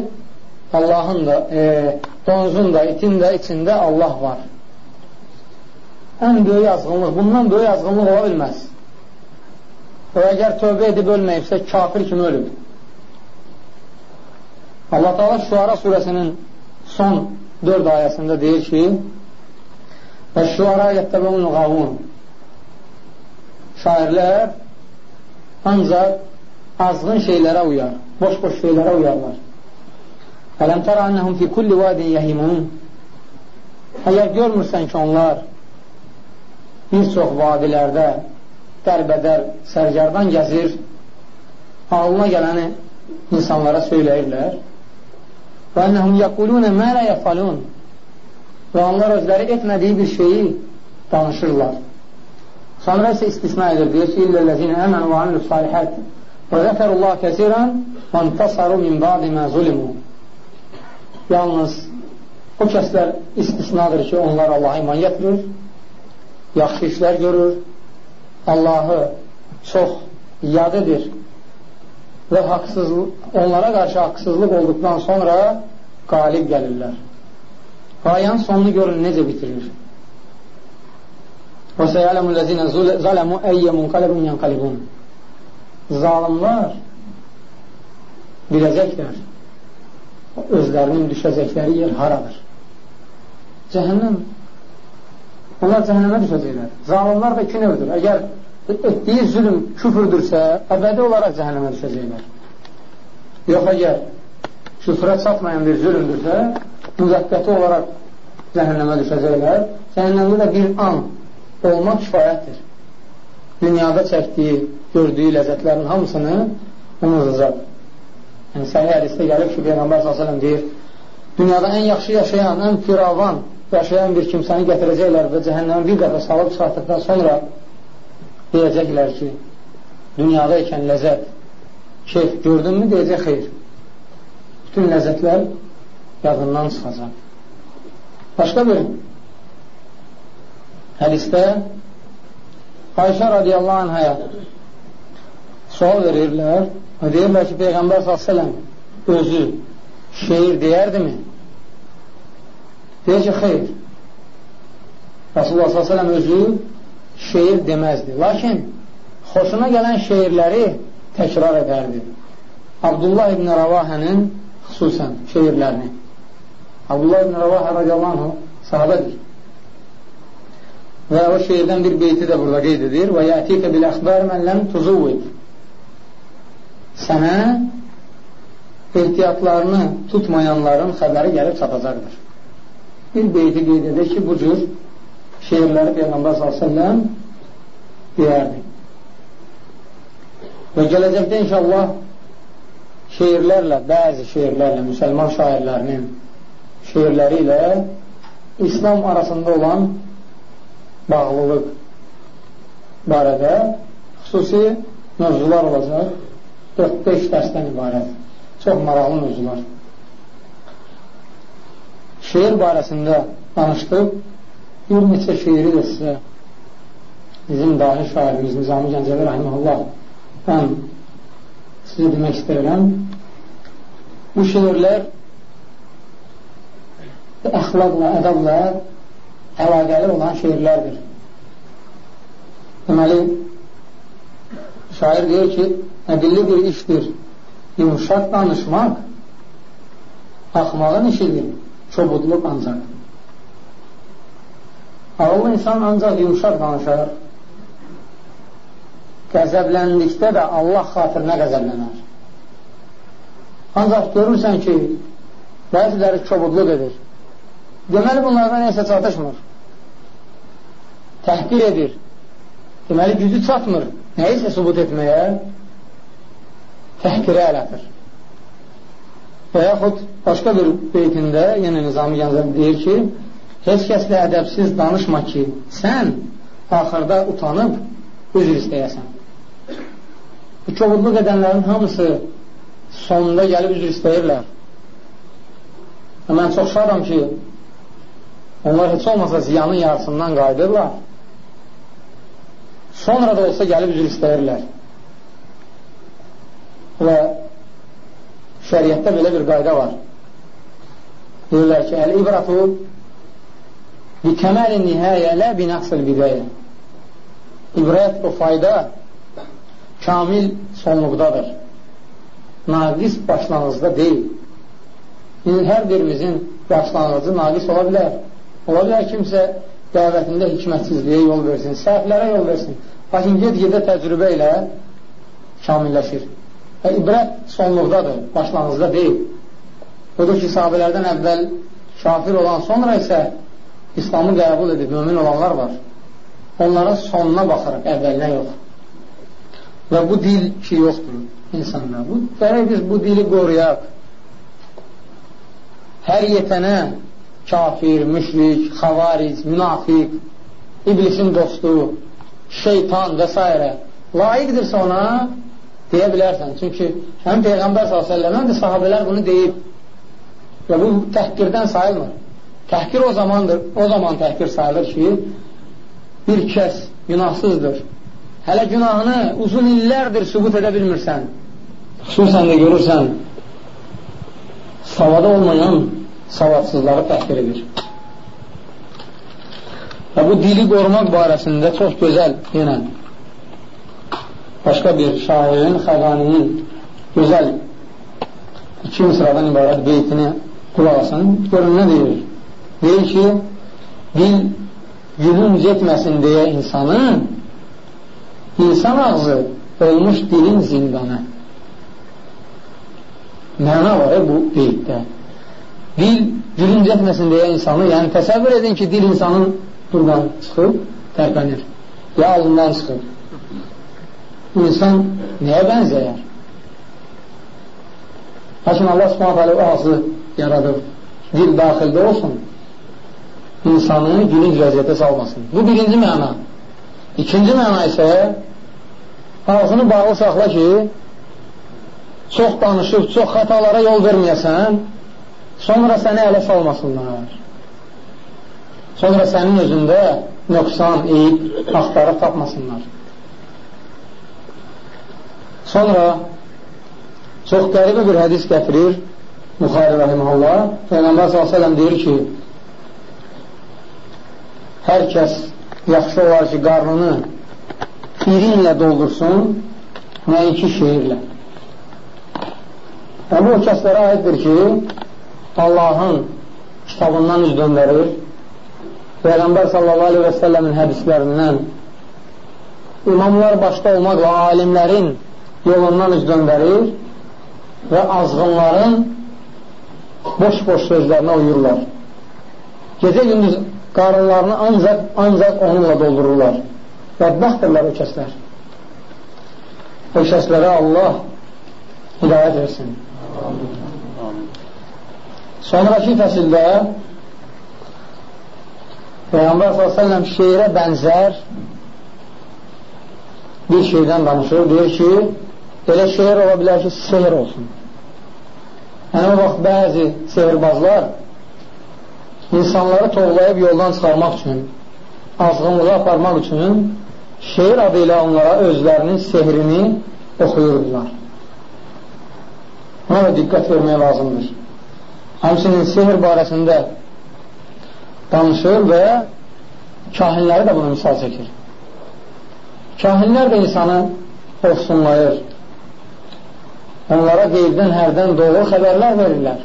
Allahın da, e, donuzun da, itin də içində Allah var. Ən böyük azğınlıq, bundan böyük azğınlıq ola bilməz. O əgər tövbə edib ölməyibsə, kafir kimi ölüb. Allah Teala Şuara surəsinin son dörd ayəsində deyir ki, və şuara yəttəbəun qavun şairlər ancaq azğın şeylərə uyar, boş-boş şeylərə uyarlar. Ələm tərə annəhum fi kulli vadin yəhimun Əgər görmürsən ki, onlar bir çox vadilərdə dərbədər sərgərdan gəzir, ağlına gələni insanlara söyləyirlər. Və ənəhum yəqulunə mə lə yəfalun və onlar özləri etmədiyi bir şeyi danışırlar. Sonra isə istisna edir, deyir ki, illələzinə əmən və amilu salihət və zəkərullah kəsirən və intasaru min ba'di mə zulimu Yalnız o kəslər istisnadır ki, onlar Allaha iman gətirir, yaxşı işlər görür, Allahı çox yad edir və haqsızlıq, onlara qarşı haqsızlıq olduqdan sonra qalib gəlirlər. Ayanın sonunu görün necə bitirir. Və səyələmü ləzinə zaləmu əyyə munqalibun yanqalibun. Zalimlar biləcəklər özlərinin düşəcəkləri yer haradır. Cəhənnəm. Onlar cəhənnəmə düşəcəklər. Zalimlar da iki növdür. Əgər etdiyi zülüm küfürdürsə, əbədi olaraq cəhənnəmə düşəcəklər. Yox, əgər küfrə çatmayan bir zülümdürsə, müvəqqəti olaraq cəhənnəmə düşəcəklər. Cəhənnəmdə də bir an olmaq kifayətdir. Dünyada çəkdiyi, gördüyü ləzzətlərin hamısını unudacaq. Yəni, səhih hədisdə gəlir ki, Peyğəmbər s.ə.v deyir, dünyada ən yaxşı yaşayan, ən firavan yaşayan bir kimsəni gətirəcəklər və cəhənnəmə bir dəfə salıb çıxartdıqdan sonra deyəcəklər ki, dünyada ikən ləzzət, keyf gördünmü, deyəcək xeyr. Bütün ləzzətlər yadından çıxacaq. Başqa bir hədisdə Ayşə radiyallahu anhaya sual verirlər Və deyirlər ki, Peyğəmbər s.ə.v özü şeir deyərdimi? Deyir ki, xeyr. Rasulullah s.ə.v özü şeir deməzdi. Lakin xoşuna gələn şeirləri təkrar edərdi. Abdullah ibn Ravahənin xüsusən şeirlərini. Abdullah ibn Ravahə radiyallahu sahabədir. Və o şeirdən bir beyti də burada qeyd edir. Və yətikə bil əxbar mən ləm tuzuvvid sənə ehtiyatlarını tutmayanların xəbəri gəlib çatacaqdır. Bir beyti qeyd edir ki, bu cür şeirləri Peyğəmbər s.ə.v deyərdi. Və gələcəkdə inşallah şeirlərlə, bəzi şeirlərlə, müsəlman şairlərinin şeirləri ilə İslam arasında olan bağlılıq barədə xüsusi mövzular olacaq 4-5 dərsdən ibarət. Çox maraqlı mövzular. Şeir barəsində danışdıq. Bir neçə şeiri də sizə bizim dahi şairimiz Nizami Gəncəvi Rahiməhullah mən sizə demək istəyirəm. Bu şeirlər əxlaqla, ədabla əlaqəli olan şeirlərdir. Deməli, şair deyir ki, əqilli bir işdir. Yumuşaq danışmaq axmağın işidir. Çobudluq ancaq. Ağıllı insan ancaq yumuşaq danışar. Qəzəbləndikdə də Allah xatirinə qəzəblənər. Ancaq görürsən ki, bəziləri çobudluq edir. Deməli, bunlardan neysə çatışmır. Təhqir edir. deməli, gücü çatmır. Nəyisə subut etməyə təhqirə əl atır. Və yaxud başqa bir beytində, yenə Nizami Gəncəl deyir ki, heç kəslə ədəbsiz danışma ki, sən axırda utanıb üzr istəyəsən. Bu kobudluq edənlərin hamısı sonunda gəlib üzr istəyirlər. Və mən çox şadam ki, onlar heç olmasa ziyanın yarısından qayıdırlar. Sonra da olsa gəlib üzr istəyirlər. Və şəriətdə belə bir qayda var. Deyirlər ki, əl-ibratu bi kəməli nihayə lə bi nəqsil bidayə. İbrət o fayda kamil sonluqdadır. Naqis başlanğıcda deyil. İndi hər birimizin başlanğıcı naqis ola bilər. Ola bilər kimsə dəvətində hikmətsizliyə yol versin, səhvlərə yol versin. Lakin ged-gedə təcrübə ilə kamilləşir. Və ibrət sonluqdadır, başlanğıcda deyil. Odur ki, sahabələrdən əvvəl kafir olan, sonra isə İslamı qəbul edib mümin olanlar var. Onların sonuna baxaraq, əvvəlinə yox. Və bu dil ki, yoxdur insanda. Bu, gərək biz bu dili qoruyaq. Hər yetənə kafir, müşrik, xavaric, münafiq, iblisin dostu, şeytan və s. layiqdirsə ona deyə bilərsən. Çünki həm Peyğəmbər s.ə.v həm də sahabələr bunu deyib. Və bu təhqirdən sayılmır. Təhqir o zamandır, o zaman təhqir sayılır ki, bir kəs günahsızdır. Hələ günahını uzun illərdir sübut edə bilmirsən. Xüsusən də görürsən, savada olmayan savadsızları təhqir edir. Və bu dili qorumaq barəsində çox gözəl yenə başqa bir şairin, xəqaninin gözəl iki misradan ibarət beytini qulaq asın. Görün nə deyir? Deyir ki, dil gülünc etməsin deyə insanın insan ağzı olmuş dilin zindanı. Məna var ya bu beytdə. Dil gülünc etməsin deyə insanı, yəni təsəvvür edin ki, dil insanın buradan çıxıb, tərpənir. Ya alından çıxıb. İnsan nəyə bənzəyər? Lakin Allah subhanət hələ ağzı yaradıb, dil daxildə olsun, insanı gülünc vəziyyətə salmasın. Bu birinci məna. İkinci məna isə ağzını bağlı saxla ki, çox danışıb, çox xətalara yol verməyəsən, sonra səni ələ salmasınlar. Sonra sənin özündə nöqsan, eyib, axtarıb tapmasınlar. Sonra çox qəribə bir hədis gətirir Buxari Rahiməllah. Peyğəmbər s.ə.v deyir ki, hər kəs yaxşı olar ki, qarnını irinlə doldursun, nəinki şeirlə. Və bu kəslərə aiddir ki, Allahın kitabından üz döndərir, Peyğəmbər sallallahu aleyhi və səlləmin hədislərindən, imamlar başda olmaqla alimlərin yolundan üz döndərir və azğınların boş-boş sözlərinə uyurlar. Gecə-gündüz qarınlarını ancaq, ancaq onunla doldururlar. Bədbəxtdirlər o kəslər. O kəslərə Allah hidayət versin. Sonraki fəsildə Peyğəmbər s.ə.v şeirə bənzər bir şeydən danışır. Deyir ki, elə şeir ola bilər ki, sehir olsun. Yəni, o vaxt bəzi sehirbazlar insanları tovlayıb yoldan çıxarmaq üçün, azğınlığa aparmaq üçün şeir adı ilə onlara özlərinin sehrini oxuyurdular. Buna da diqqət vermək lazımdır. Həmsinin sehr barəsində danışır və kahinləri də bunu misal çəkir. Kahinlər də insanı ofsunlayır. Onlara qeybdən, hərdən doğru xəbərlər verirlər.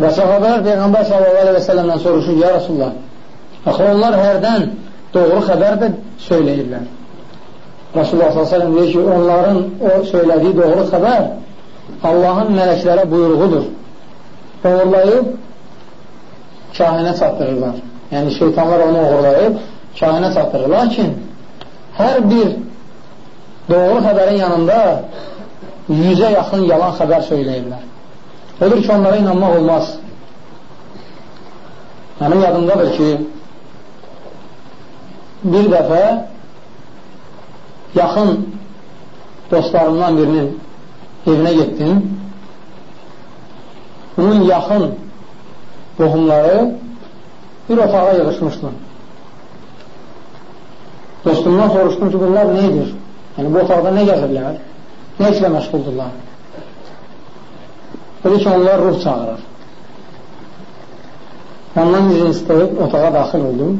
Və sahabələr Peyğəmbər s.ə.v-dən soruşur, ya Rasulullah, axı onlar hərdən doğru xəbər də söyləyirlər. Rasulullah s.ə.v deyir ki, onların o söylədiyi doğru xəbər Allahın mələklərə buyruğudur. Doğrulayıb kahinə çatdırırlar. Yəni şeytanlar onu uğurlayıb kahinə çatdırır. Lakin hər bir doğru xəbərin yanında yüzə yaxın yalan xəbər söyləyirlər. Odur ki, onlara inanmaq olmaz. Mənim yadımdadır ki, bir dəfə yaxın dostlarımdan birinin evinə getdim. Onun yaxın qohumları bir otağa yığışmışlar. Dostumdan soruşdum ki, bunlar neydir? Yəni, bu otaqda nə gəzirlər? Nə işlə məşğuldurlar? Dedi ki, onlar ruh çağırır. Ondan izin istəyib otağa daxil oldum.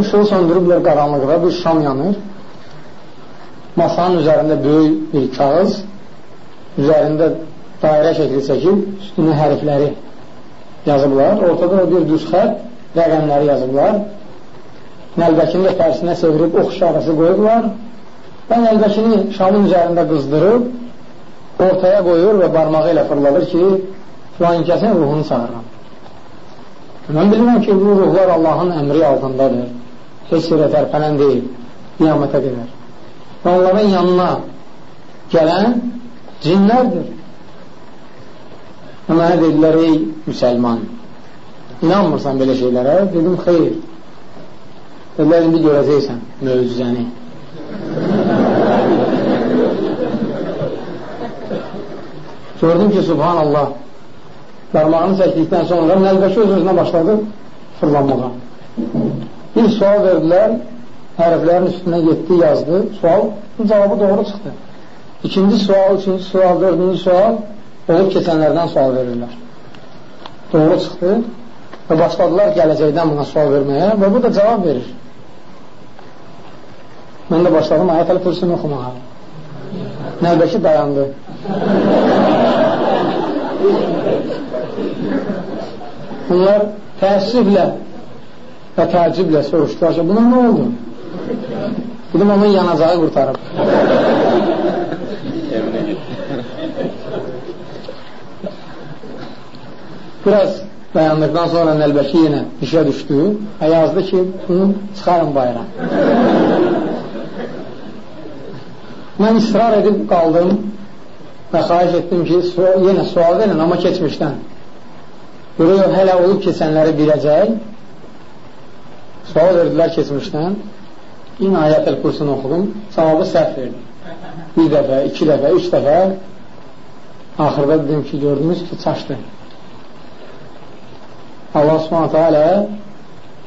Işığı söndürüblər qaranlıqda, bir şam yanır. Masanın üzərində böyük bir kağız, üzərində dairə şəkli çəkib, üstünə hərfləri yazıblar. Ortada da bir düz xət, rəqəmləri yazıblar. Nəlbəkini də tərsinə çevirib ox işarəsi qoyublar. Və nəlbəkini şamın üzərində qızdırıb, ortaya qoyur və barmağı ilə fırladır ki, filan kəsin ruhunu çağırıram. Mən bilirəm ki, bu ruhlar Allahın əmri altındadır. Heç yerə tərpənən deyil, qiyamətə qədər. Və onların yanına gələn cinlərdir. Mənə dedilər, ey müsəlman, inanmırsan belə şeylərə? Dedim, xeyr. Dedilər, indi görəcəksən möcüzəni. Gördüm ki, subhanallah, barmağını çəkdikdən sonra nəlbəki öz-özünə başladı fırlanmağa. Bir sual verdilər, hərflərin üstünə getdi, yazdı, sual, bu cavabı doğru çıxdı. İkinci sual, üçüncü sual, dördüncü sual, olub keçənlərdən sual verirlər. Doğru çıxdı və başladılar gələcəkdən buna sual verməyə və bu da cavab verir. Mən də başladım ayət əl-kürsünü oxumağa. Nəlbəki dayandı. Bunlar təəssüflə və təəccüblə soruşdular ki, buna nə oldu? Dedim, onun yanacağı qurtarıb. Biraz dayandıqdan sonra Nəlbəki yenə işə düşdü və yazdı ki, bunu çıxarın bayra. Mən israr edib qaldım və xahiş etdim ki, su yenə sual verin, amma keçmişdən. Görüyor, hələ olub keçənləri biləcək. Sual verdilər keçmişdən. Yine ayət-əl kursunu oxudum. Cavabı səhv verdim. Bir dəfə, iki dəfə, üç dəfə. Axırda dedim ki, gördünüz ki, çaşdı. Allah subhanətə alə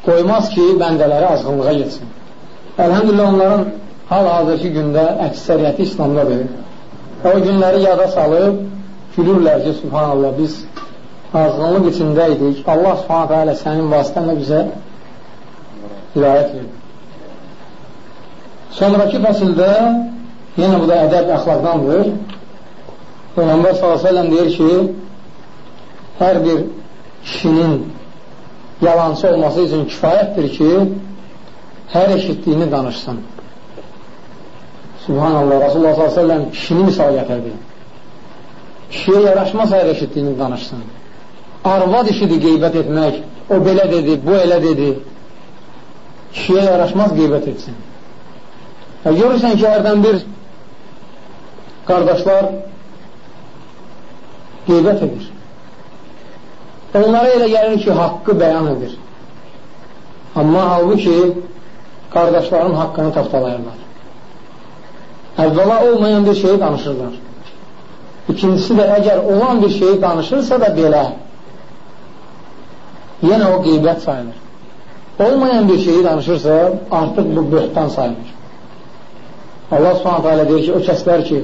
qoymaz ki, bəndələri azğınlığa getsin. Əlhəmdülillah onların hal-hazırki gündə əksəriyyəti İslamdadır. O günləri yada salıb gülürlər ki, subhanallah, biz azğınlıq içindəydik. Allah subhanətə alə sənin vasitənlə bizə hidayət verdi. Sonraki fəsildə yenə bu da ədəb əxlaqdandır. Peyğəmbər s.ə.v deyir ki, hər bir kişinin yalancı olması üçün kifayətdir ki, hər eşitdiyini danışsın. Subhanallah, Rasulullah s.ə.v kişini misal gətirdi. Kişiyə yaraşmaz hər eşitdiyini danışsın. Arvad işidir qeybət etmək, o belə dedi, bu elə dedi. Kişiyə yaraşmaz qeybət etsin. Və görürsən ki, hərdən bir qardaşlar qeybət edir. Onlara elə gəlir ki, haqqı bəyan edir. Amma halbuki qardaşların haqqını tapdalayırlar. Əvvəla olmayan bir şeyi danışırlar. İkincisi də əgər olan bir şeyi danışırsa da belə yenə o qeybət sayılır. Olmayan bir şeyi danışırsa artıq bu böhtan sayılır. Allah subhanətə alə deyir ki, o kəslər ki,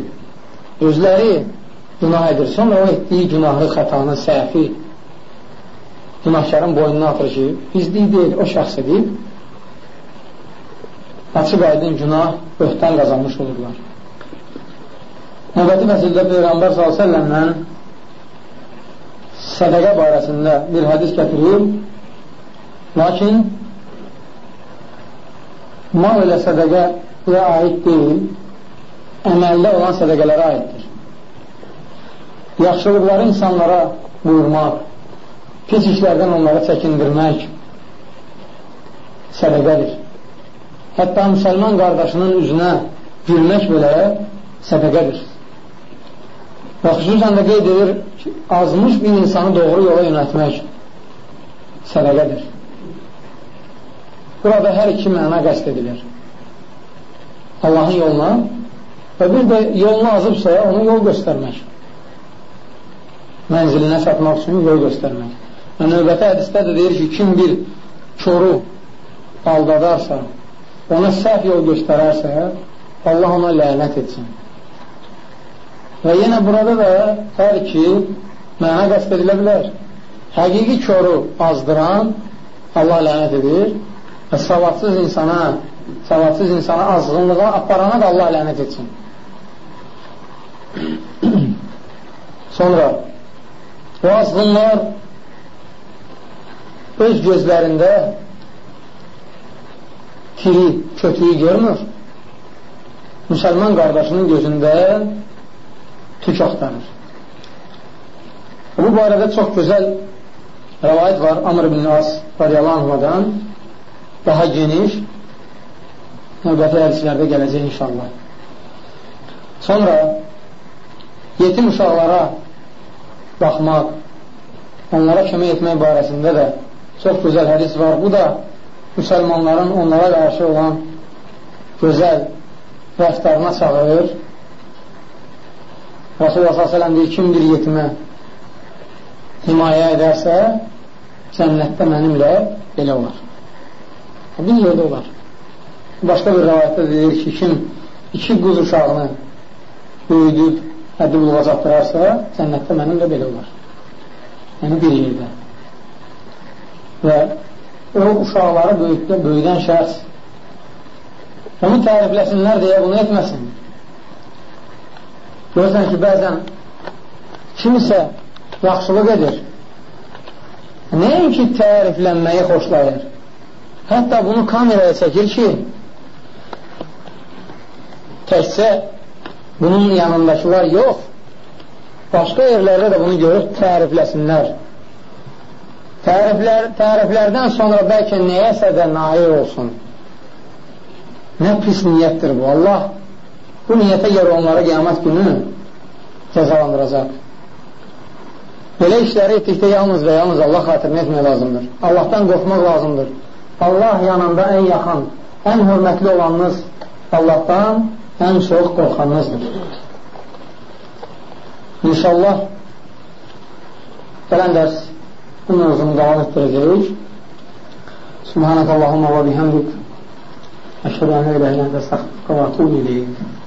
özləri günah edir, sonra o etdiyi günahı, xətanı, səhvi günahkarın boynuna atır ki, bizlik deyil, o şəxs edib, açıq aydın günah, öhtən qazanmış olurlar. Növbəti fəsildə Peyğəmbər s.ə.vələ sədəqə barəsində bir hədis gətirir, lakin mal ilə sədəqə və aid deyil, əməldə olan sədəqələrə aiddir. Yaxşılıqları insanlara buyurmaq, pis işlərdən onları çəkindirmək sədəqədir. Hətta müsəlman qardaşının üzünə gülmək belə sədəqədir. Və xüsusən də qeyd edir ki, azmış bir insanı doğru yola yönətmək sədəqədir. Burada hər iki məna qəst edilir. Allahın yoluna və bir də yolunu azıbsa, onu yol göstərmək. Mənzilinə çatmaq üçün yol göstərmək. Və növbəti hədisdə də deyir ki, kim bir çoru aldadarsa, ona səhv yol göstərərsə, Allah ona lənət etsin. Və yenə burada da hər iki məna qəst edilə bilər. Həqiqi çoru azdıran Allah lənət edir və savadsız insana savadsız insana azğınlığa aparana da Allah lənət etsin. [CLEARS THROAT] Sonra o azğınlar öz gözlərində kiri, kötüyü görmür. Müsəlman qardaşının gözündə tük axtarır. Bu barədə çox gözəl rəvayət var Amr ibn As radiyallahu daha geniş növbəti hədislərdə gələcək inşallah. Sonra yetim uşaqlara baxmaq, onlara kömək etmək barəsində də çox gözəl hədis var. Bu da müsəlmanların onlara qarşı olan gözəl rəftarına çağırır. Rasulullah s.ə.v deyir, kim bir yetimə himayə edərsə, cənnətdə mənimlə belə olar. Bir yerdə olar. Başqa bir rəvayətdə deyir ki, kim iki quz uşağını böyüdüb, həddi buluğa çatdırarsa, cənnətdə mənimlə belə olar. Yəni bir yerdə. Və o uşaqları böyütdə, böyüdən şəxs onu tərifləsinlər deyə bunu etməsin. Görürsən ki, bəzən kimisə yaxşılıq edir. Nəinki təriflənməyi xoşlayır. Hətta bunu kameraya çəkir ki, təkcə bunun yanındakılar yox, başqa yerlərdə də bunu görüb tərifləsinlər. Təriflər, təriflərdən sonra bəlkə nəyəsə də nail olsun. Nə pis niyyətdir bu, Allah bu niyyətə görə onları qiyamət günü cəzalandıracaq. Belə işləri etdikdə yalnız və yalnız Allah xatirinə etmək lazımdır. Allahdan qorxmaq lazımdır. Allah yanında ən yaxın, ən hörmətli olanınız Allahdan ən çox qorxanınızdır. İnşallah gələn dərs bu mövzunu davam etdirəcəyik. Subhanək Allahumma və bihamdik Əşhədə ən ilə ilə əndə əstəxfirqə və atubu iləyik.